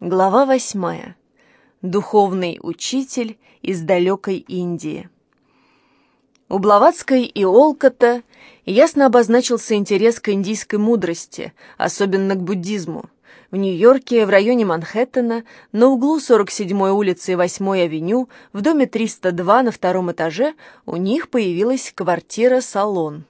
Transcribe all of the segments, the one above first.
Глава восьмая. Духовный учитель из далекой Индии. У Блаватской и Олкота ясно обозначился интерес к индийской мудрости, особенно к буддизму. В Нью-Йорке, в районе Манхэттена, на углу 47-й улицы и 8-й авеню, в доме 302 на втором этаже, у них появилась квартира-салон.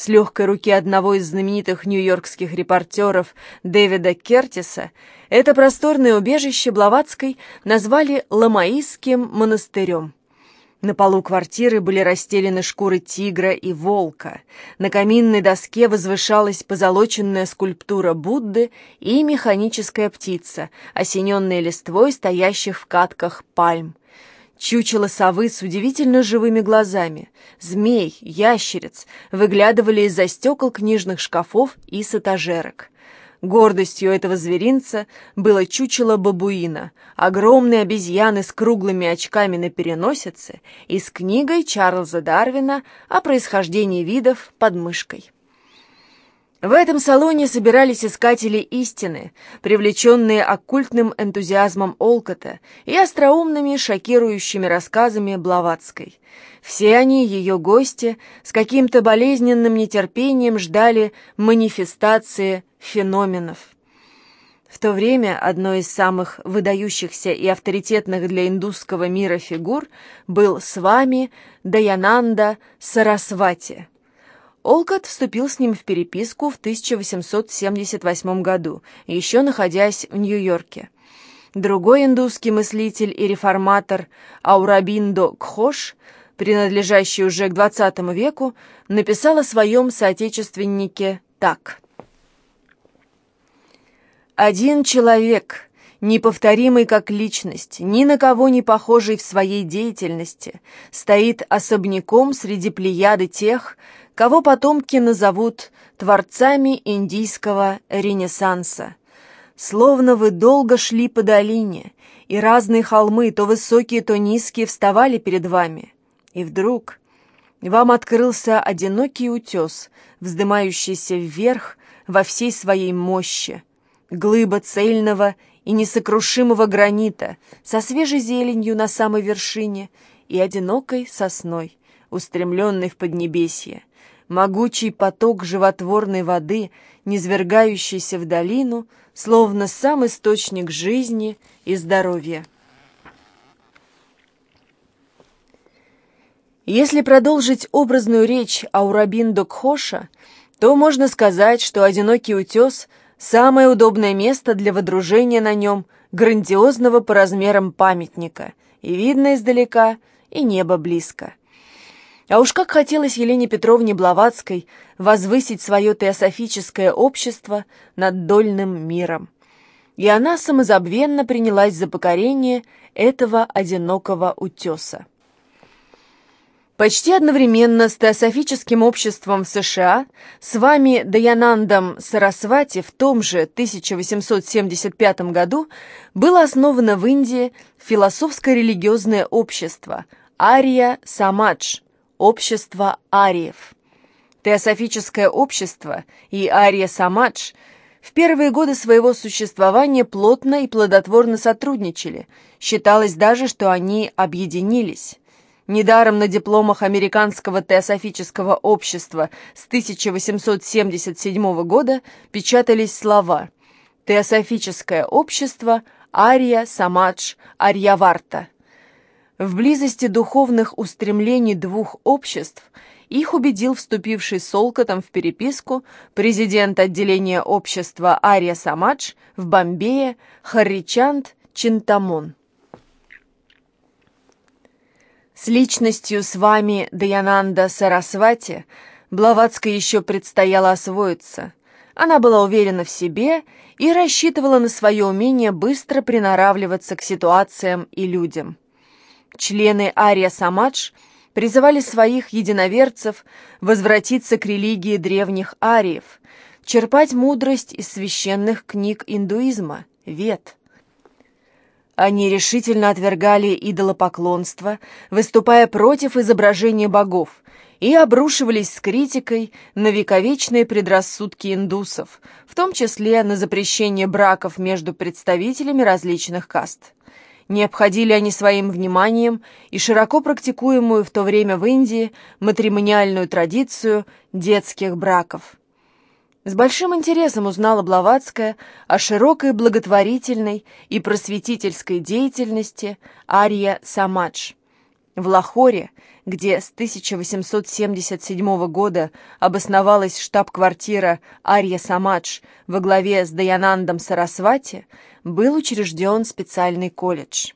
С легкой руки одного из знаменитых нью-йоркских репортеров Дэвида Кертиса это просторное убежище Блаватской назвали Ламаистским монастырем. На полу квартиры были расстелены шкуры тигра и волка. На каминной доске возвышалась позолоченная скульптура Будды и механическая птица, осененная листвой стоящих в катках пальм. Чучело совы с удивительно живыми глазами, змей, ящериц выглядывали из-за стекол книжных шкафов и сатажерок. Гордостью этого зверинца было чучело бабуина, огромной обезьяны с круглыми очками на переносице и с книгой Чарльза Дарвина о происхождении видов под мышкой. В этом салоне собирались искатели истины, привлеченные оккультным энтузиазмом Олкота и остроумными шокирующими рассказами Блаватской. Все они, ее гости, с каким-то болезненным нетерпением ждали манифестации феноменов. В то время одной из самых выдающихся и авторитетных для индусского мира фигур был с вами Даянанда Сарасвати. Олкот вступил с ним в переписку в 1878 году, еще находясь в Нью-Йорке. Другой индусский мыслитель и реформатор Аурабиндо Кхош, принадлежащий уже к XX веку, написал о своем соотечественнике так – один человек, неповторимый как личность, ни на кого не похожий в своей деятельности, стоит особняком среди плеяды тех, кого потомки назовут творцами индийского ренессанса. Словно вы долго шли по долине, и разные холмы, то высокие, то низкие, вставали перед вами. И вдруг вам открылся одинокий утес, вздымающийся вверх во всей своей мощи, Глыба цельного и несокрушимого гранита со свежей зеленью на самой вершине и одинокой сосной, устремленной в Поднебесье. Могучий поток животворной воды, низвергающийся в долину, словно сам источник жизни и здоровья. Если продолжить образную речь Аурабиндо Кхоша, то можно сказать, что одинокий утес — Самое удобное место для водружения на нем грандиозного по размерам памятника. И видно издалека, и небо близко. А уж как хотелось Елене Петровне Блаватской возвысить свое теософическое общество над дольным миром. И она самозабвенно принялась за покорение этого одинокого утеса. Почти одновременно с Теософическим обществом в США с вами Даянандом Сарасвати в том же 1875 году было основано в Индии философско-религиозное общество Ария Самадж, общество ариев. Теософическое общество и Ария Самадж в первые годы своего существования плотно и плодотворно сотрудничали, считалось даже, что они объединились. Недаром на дипломах Американского теософического общества с 1877 года печатались слова «Теософическое общество Ария Самадж Арьяварта». В близости духовных устремлений двух обществ их убедил вступивший с Олкотом в переписку президент отделения общества Ария Самадж в Бомбее Харричанд Чинтамон. С личностью с вами Даянанда Сарасвати Блаватской еще предстояло освоиться. Она была уверена в себе и рассчитывала на свое умение быстро приноравливаться к ситуациям и людям. Члены Ария Самадж призывали своих единоверцев возвратиться к религии древних ариев, черпать мудрость из священных книг индуизма, вед – они решительно отвергали идолопоклонство, выступая против изображения богов, и обрушивались с критикой на вековечные предрассудки индусов, в том числе на запрещение браков между представителями различных каст. Не обходили они своим вниманием и широко практикуемую в то время в Индии матримониальную традицию детских браков. С большим интересом узнала Блаватская о широкой благотворительной и просветительской деятельности Ария Самадж. В Лахоре, где с 1877 года обосновалась штаб-квартира Ария Самадж во главе с Даянандом Сарасвати, был учрежден специальный колледж.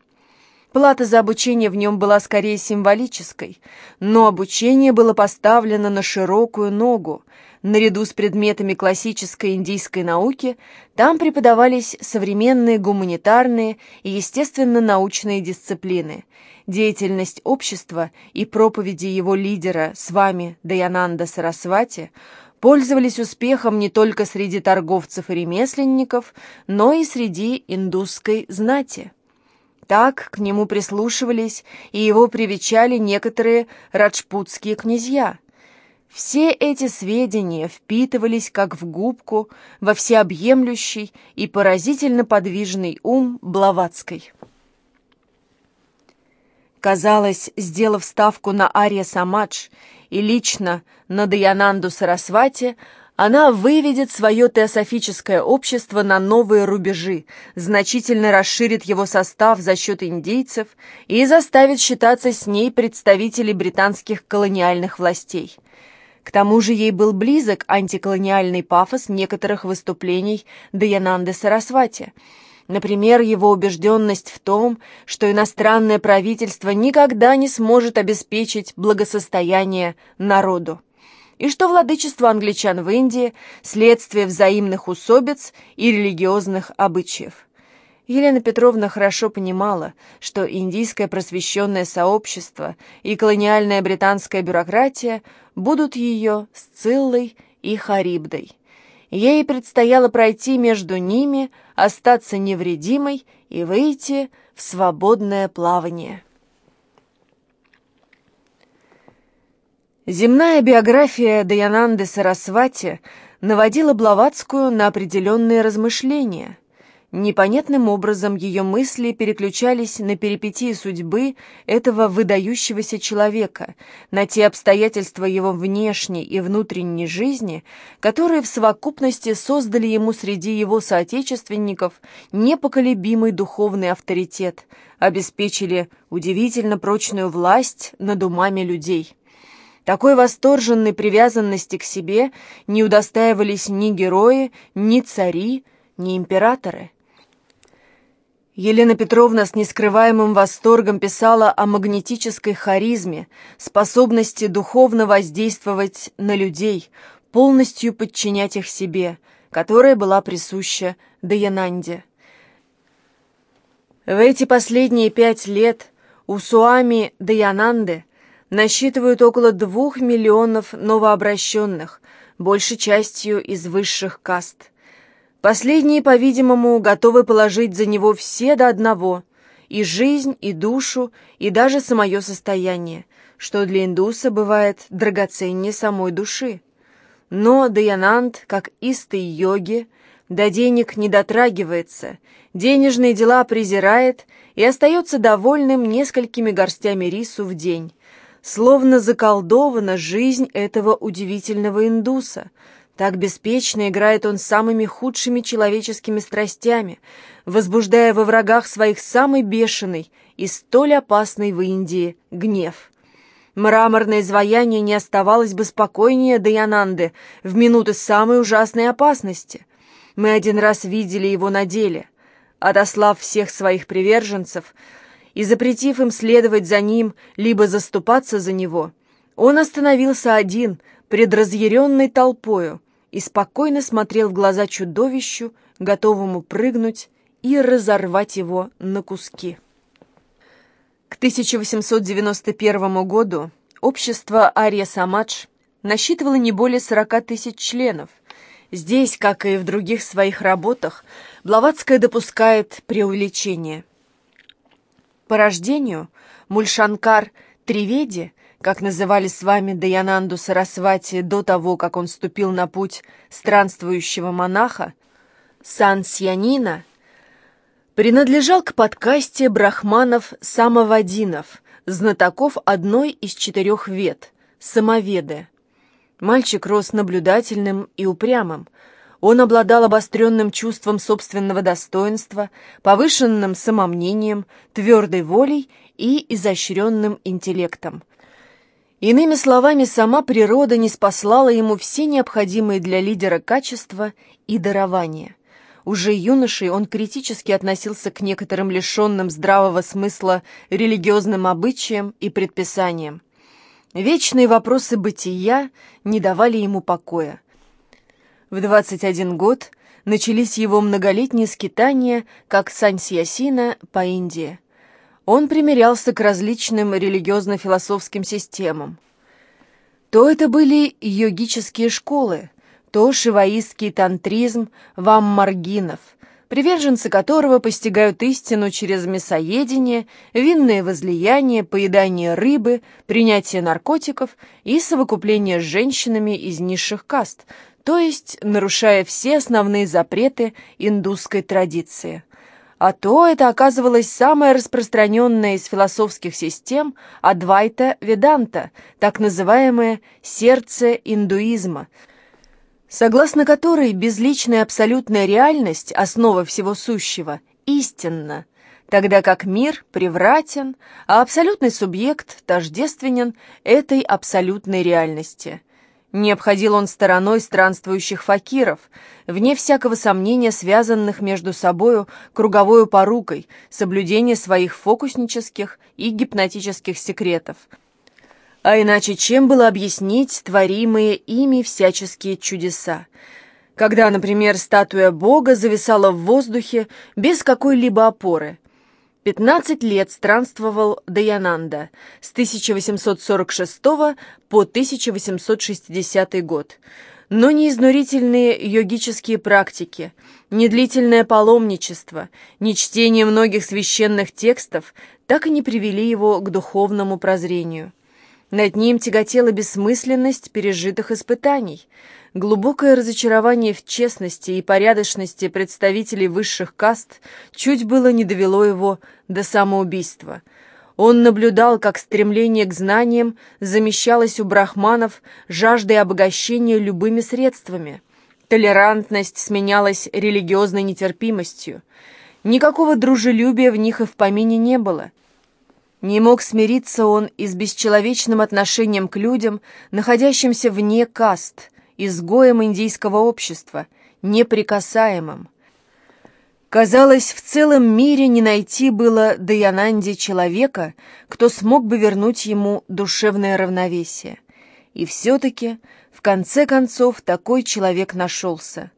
Плата за обучение в нем была скорее символической, но обучение было поставлено на широкую ногу. Наряду с предметами классической индийской науки там преподавались современные гуманитарные и естественно-научные дисциплины. Деятельность общества и проповеди его лидера с вами Даянанда Сарасвати пользовались успехом не только среди торговцев и ремесленников, но и среди индусской знати. Так к нему прислушивались и его привечали некоторые раджпутские князья. Все эти сведения впитывались как в губку во всеобъемлющий и поразительно подвижный ум Блаватской. Казалось, сделав ставку на Ария Самадж и лично на Даянанду Сарасвати, она выведет свое теософическое общество на новые рубежи, значительно расширит его состав за счет индейцев и заставит считаться с ней представителей британских колониальных властей. К тому же ей был близок антиколониальный пафос некоторых выступлений Даянанды Сарасвати – Например, его убежденность в том, что иностранное правительство никогда не сможет обеспечить благосостояние народу и что владычество англичан в Индии – следствие взаимных усобиц и религиозных обычаев. Елена Петровна хорошо понимала, что индийское просвещенное сообщество и колониальная британская бюрократия будут ее Сциллой и Харибдой. Ей предстояло пройти между ними, остаться невредимой и выйти в свободное плавание. Земная биография Даянанды Сарасвати наводила Блаватскую на определенные размышления. Непонятным образом ее мысли переключались на перипетии судьбы этого выдающегося человека, на те обстоятельства его внешней и внутренней жизни, которые в совокупности создали ему среди его соотечественников непоколебимый духовный авторитет, обеспечили удивительно прочную власть над умами людей. Такой восторженной привязанности к себе не удостаивались ни герои, ни цари, ни императоры. Елена Петровна с нескрываемым восторгом писала о магнетической харизме, способности духовно воздействовать на людей, полностью подчинять их себе, которая была присуща Даянанде. В эти последние пять лет у Суами Даянанды насчитывают около двух миллионов новообращенных, большей частью из высших каст. Последние, по-видимому, готовы положить за него все до одного – и жизнь, и душу, и даже самое состояние, что для индуса бывает драгоценнее самой души. Но Даянанд, как истый йоги, до денег не дотрагивается, денежные дела презирает и остается довольным несколькими горстями рису в день, Словно заколдована жизнь этого удивительного индуса. Так беспечно играет он самыми худшими человеческими страстями, возбуждая во врагах своих самый бешеный и столь опасный в Индии гнев. Мраморное изваяние не оставалось бы спокойнее Даянанды в минуты самой ужасной опасности. Мы один раз видели его на деле. Отослав всех своих приверженцев, и запретив им следовать за ним, либо заступаться за него, он остановился один, пред разъяренной толпою, и спокойно смотрел в глаза чудовищу, готовому прыгнуть и разорвать его на куски. К 1891 году общество Ария Самадж насчитывало не более 40 тысяч членов. Здесь, как и в других своих работах, Блаватская допускает преувеличение – по рождению Мульшанкар Триведи, как называли с вами Даянанду Сарасвати до того, как он ступил на путь странствующего монаха, Сан-Сьянина, принадлежал к подкасте брахманов-самовадинов, знатоков одной из четырех вед – самоведы. Мальчик рос наблюдательным и упрямым. Он обладал обостренным чувством собственного достоинства, повышенным самомнением, твердой волей и изощренным интеллектом. Иными словами, сама природа не спаслала ему все необходимые для лидера качества и дарования – уже юношей он критически относился к некоторым лишенным здравого смысла религиозным обычаям и предписаниям. Вечные вопросы бытия не давали ему покоя. В 21 год начались его многолетние скитания, как Сансьясина по Индии. Он примирялся к различным религиозно-философским системам. То это были йогические школы, то шиваистский тантризм ваммаргинов, приверженцы которого постигают истину через мясоедение, винное возлияние, поедание рыбы, принятие наркотиков и совокупление с женщинами из низших каст, то есть нарушая все основные запреты индусской традиции. А то это оказывалось самая распространенная из философских систем Адвайта Веданта, так называемое «сердце индуизма», согласно которой безличная абсолютная реальность, основа всего сущего, истинна, тогда как мир превратен, а абсолютный субъект тождественен этой абсолютной реальности. Не обходил он стороной странствующих факиров, вне всякого сомнения связанных между собою круговой порукой, соблюдение своих фокуснических и гипнотических секретов – а иначе чем было объяснить творимые ими всяческие чудеса? Когда, например, статуя Бога зависала в воздухе без какой-либо опоры. 15 лет странствовал Даянанда с 1846 по 1860 год. Но ни изнурительные йогические практики, ни длительное паломничество, ни чтение многих священных текстов так и не привели его к духовному прозрению. Над ним тяготела бессмысленность пережитых испытаний, глубокое разочарование в честности и порядочности представителей высших каст чуть было не довело его до самоубийства. Он наблюдал, как стремление к знаниям замещалось у брахманов жаждой обогащения любыми средствами. Толерантность сменялась религиозной нетерпимостью. Никакого дружелюбия в них и в помине не было – не мог смириться он и с бесчеловечным отношением к людям, находящимся вне каст, изгоем индийского общества, неприкасаемым. Казалось, в целом мире не найти было Даянанде человека, кто смог бы вернуть ему душевное равновесие. И все-таки, в конце концов, такой человек нашелся.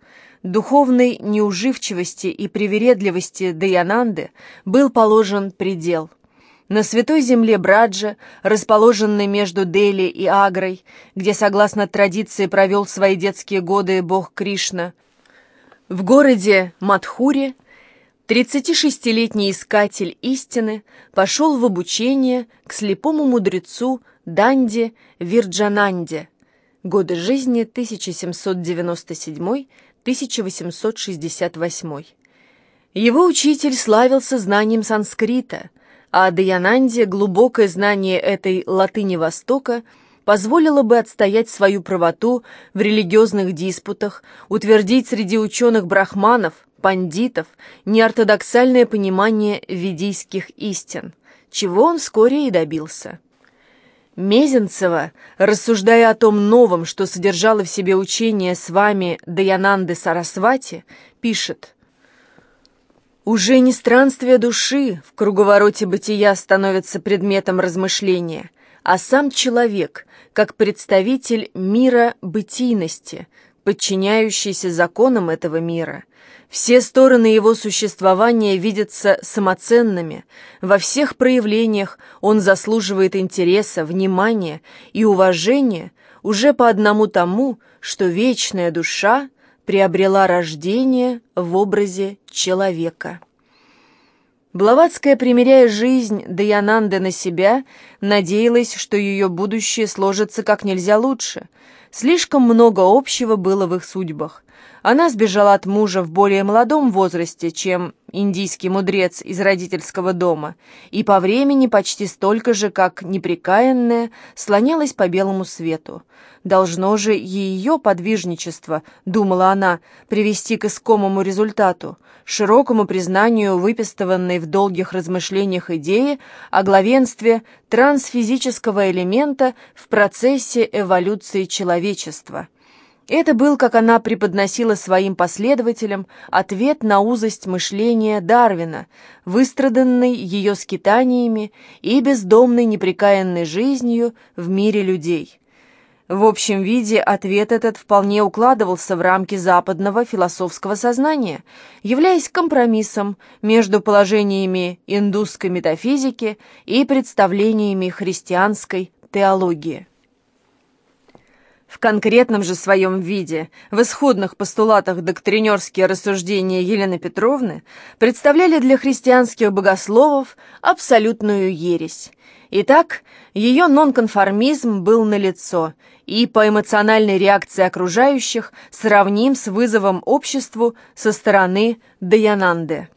Духовной неуживчивости и привередливости Даянанды был положен предел – на святой земле Браджа, расположенной между Дели и Агрой, где, согласно традиции, провел свои детские годы бог Кришна, в городе Мадхуре 36-летний искатель истины пошел в обучение к слепому мудрецу Данди Вирджананде, годы жизни 1797-1868. Его учитель славился знанием санскрита – а Даянанде глубокое знание этой латыни Востока позволило бы отстоять свою правоту в религиозных диспутах, утвердить среди ученых-брахманов, пандитов, неортодоксальное понимание ведийских истин, чего он вскоре и добился. Мезенцева, рассуждая о том новом, что содержало в себе учение с вами Даянанды Сарасвати, пишет – уже не странствие души в круговороте бытия становится предметом размышления, а сам человек, как представитель мира бытийности, подчиняющийся законам этого мира. Все стороны его существования видятся самоценными, во всех проявлениях он заслуживает интереса, внимания и уважения уже по одному тому, что вечная душа приобрела рождение в образе человека. Блаватская, примеряя жизнь Даянанды на себя, надеялась, что ее будущее сложится как нельзя лучше. Слишком много общего было в их судьбах. Она сбежала от мужа в более молодом возрасте, чем индийский мудрец из родительского дома, и по времени почти столько же, как неприкаянная, слонялась по белому свету. Должно же ее подвижничество, думала она, привести к искомому результату, широкому признанию выпистыванной в долгих размышлениях идеи о главенстве трансфизического элемента в процессе эволюции человечества. Это был, как она преподносила своим последователям, ответ на узость мышления Дарвина, выстраданный ее скитаниями и бездомной непрекаянной жизнью в мире людей. В общем виде ответ этот вполне укладывался в рамки западного философского сознания, являясь компромиссом между положениями индусской метафизики и представлениями христианской теологии. В конкретном же своем виде, в исходных постулатах доктринерские рассуждения Елены Петровны представляли для христианских богословов абсолютную ересь. Итак, ее нонконформизм был налицо, и по эмоциональной реакции окружающих сравним с вызовом обществу со стороны Даянанды.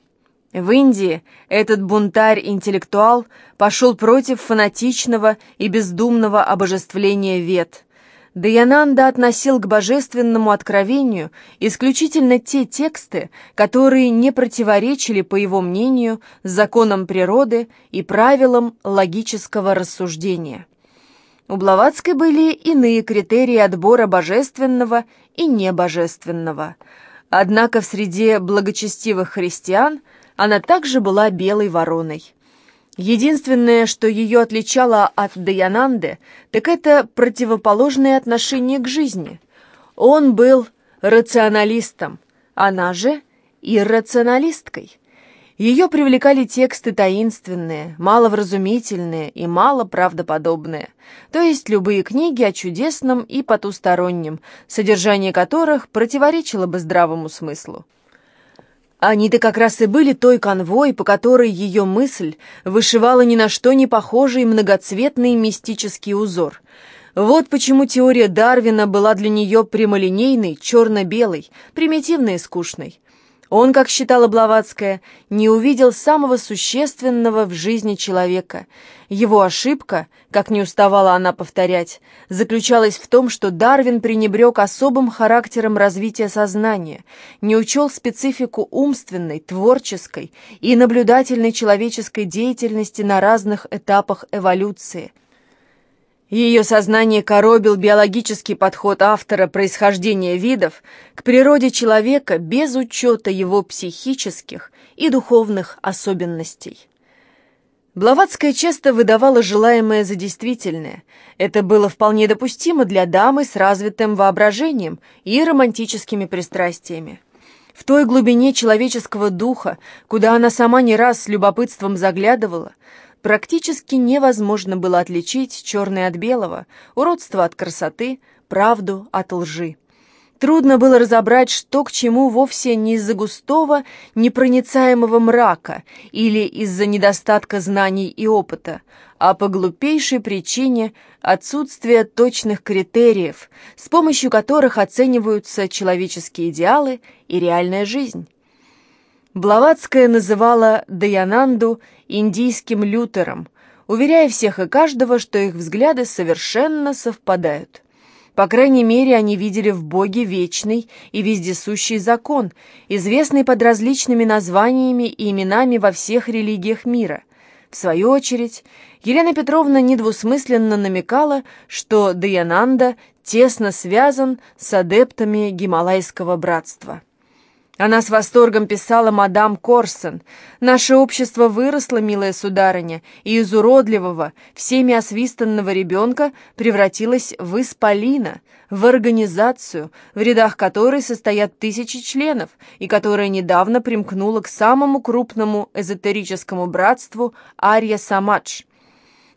В Индии этот бунтарь-интеллектуал пошел против фанатичного и бездумного обожествления вет – Даянанда относил к божественному откровению исключительно те тексты, которые не противоречили, по его мнению, законам природы и правилам логического рассуждения. У Блаватской были иные критерии отбора божественного и небожественного. Однако в среде благочестивых христиан она также была белой вороной. Единственное, что ее отличало от Даянанды, так это противоположное отношение к жизни. Он был рационалистом, она же иррационалисткой. Ее привлекали тексты таинственные, маловразумительные и мало правдоподобные, то есть любые книги о чудесном и потустороннем, содержание которых противоречило бы здравому смыслу. Они-то как раз и были той конвой, по которой ее мысль вышивала ни на что не похожий многоцветный мистический узор. Вот почему теория Дарвина была для нее прямолинейной, черно-белой, примитивной и скучной. Он, как считала Блаватская, не увидел самого существенного в жизни человека. Его ошибка, как не уставала она повторять, заключалась в том, что Дарвин пренебрег особым характером развития сознания, не учел специфику умственной, творческой и наблюдательной человеческой деятельности на разных этапах эволюции – ее сознание коробил биологический подход автора происхождения видов к природе человека без учета его психических и духовных особенностей. Блаватская часто выдавала желаемое за действительное. Это было вполне допустимо для дамы с развитым воображением и романтическими пристрастиями. В той глубине человеческого духа, куда она сама не раз с любопытством заглядывала, Практически невозможно было отличить черное от белого, уродство от красоты, правду от лжи. Трудно было разобрать, что к чему вовсе не из-за густого, непроницаемого мрака или из-за недостатка знаний и опыта, а по глупейшей причине отсутствия точных критериев, с помощью которых оцениваются человеческие идеалы и реальная жизнь. Блаватская называла Даянанду индийским Лютером, уверяя всех и каждого, что их взгляды совершенно совпадают. По крайней мере, они видели в Боге вечный и вездесущий закон, известный под различными названиями и именами во всех религиях мира. В свою очередь, Елена Петровна недвусмысленно намекала, что Даянанда тесно связан с адептами Гималайского братства. Она с восторгом писала мадам Корсон. «Наше общество выросло, милая сударыня, и из уродливого, всеми освистанного ребенка превратилось в исполина, в организацию, в рядах которой состоят тысячи членов, и которая недавно примкнула к самому крупному эзотерическому братству Арья Самадж».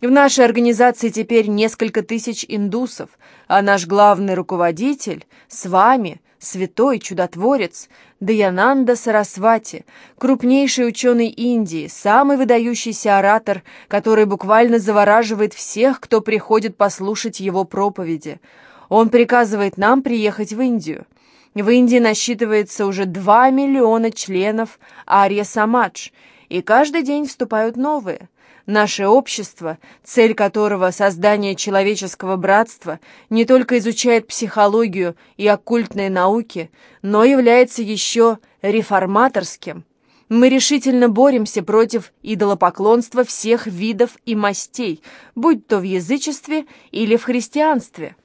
В нашей организации теперь несколько тысяч индусов, а наш главный руководитель с вами – святой чудотворец Даянанда Сарасвати, крупнейший ученый Индии, самый выдающийся оратор, который буквально завораживает всех, кто приходит послушать его проповеди. Он приказывает нам приехать в Индию. В Индии насчитывается уже 2 миллиона членов Арья Самадж, и каждый день вступают новые. Наше общество, цель которого создание человеческого братства, не только изучает психологию и оккультные науки, но является еще реформаторским. Мы решительно боремся против идолопоклонства всех видов и мастей, будь то в язычестве или в христианстве.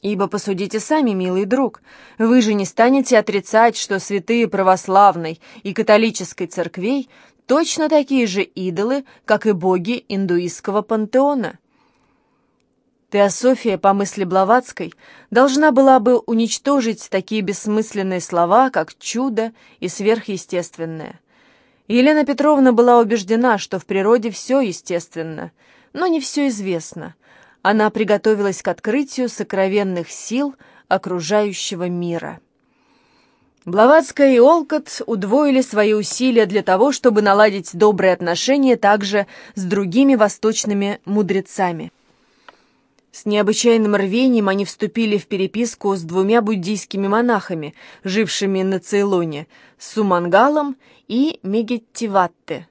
Ибо посудите сами, милый друг, вы же не станете отрицать, что святые православной и католической церквей точно такие же идолы, как и боги индуистского пантеона. Теософия, по мысли Блаватской, должна была бы уничтожить такие бессмысленные слова, как «чудо» и «сверхъестественное». Елена Петровна была убеждена, что в природе все естественно, но не все известно. Она приготовилась к открытию сокровенных сил окружающего мира. Блаватская и Олкот удвоили свои усилия для того, чтобы наладить добрые отношения также с другими восточными мудрецами. С необычайным рвением они вступили в переписку с двумя буддийскими монахами, жившими на Цейлоне, Сумангалом и Мегеттиватте.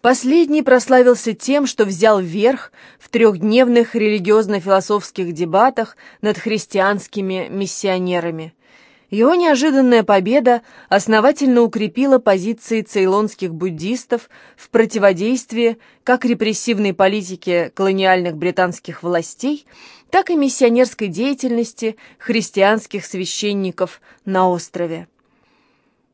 Последний прославился тем, что взял верх в трехдневных религиозно-философских дебатах над христианскими миссионерами – его неожиданная победа основательно укрепила позиции цейлонских буддистов в противодействии как репрессивной политике колониальных британских властей, так и миссионерской деятельности христианских священников на острове.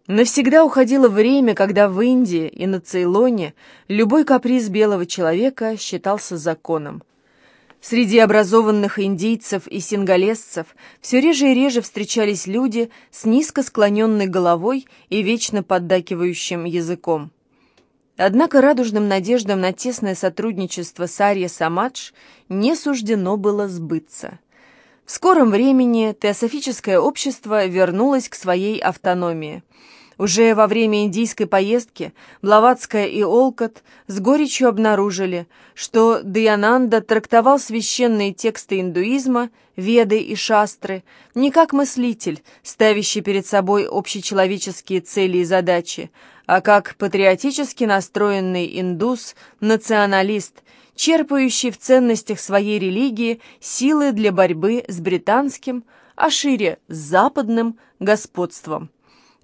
Навсегда уходило время, когда в Индии и на Цейлоне любой каприз белого человека считался законом. Среди образованных индийцев и сингалесцев все реже и реже встречались люди с низко склоненной головой и вечно поддакивающим языком. Однако радужным надеждам на тесное сотрудничество с Арья Самадж не суждено было сбыться. В скором времени теософическое общество вернулось к своей автономии – уже во время индийской поездки Блаватская и Олкот с горечью обнаружили, что Дьянанда трактовал священные тексты индуизма, веды и шастры не как мыслитель, ставящий перед собой общечеловеческие цели и задачи, а как патриотически настроенный индус, националист, черпающий в ценностях своей религии силы для борьбы с британским, а шире с западным господством.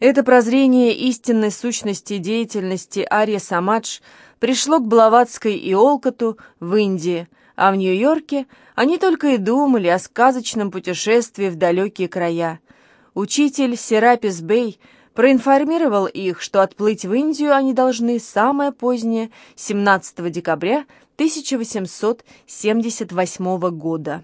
Это прозрение истинной сущности деятельности Ария Самадж пришло к Блаватской и Олкоту в Индии, а в Нью-Йорке они только и думали о сказочном путешествии в далекие края. Учитель Серапис Бей проинформировал их, что отплыть в Индию они должны самое позднее 17 декабря 1878 года.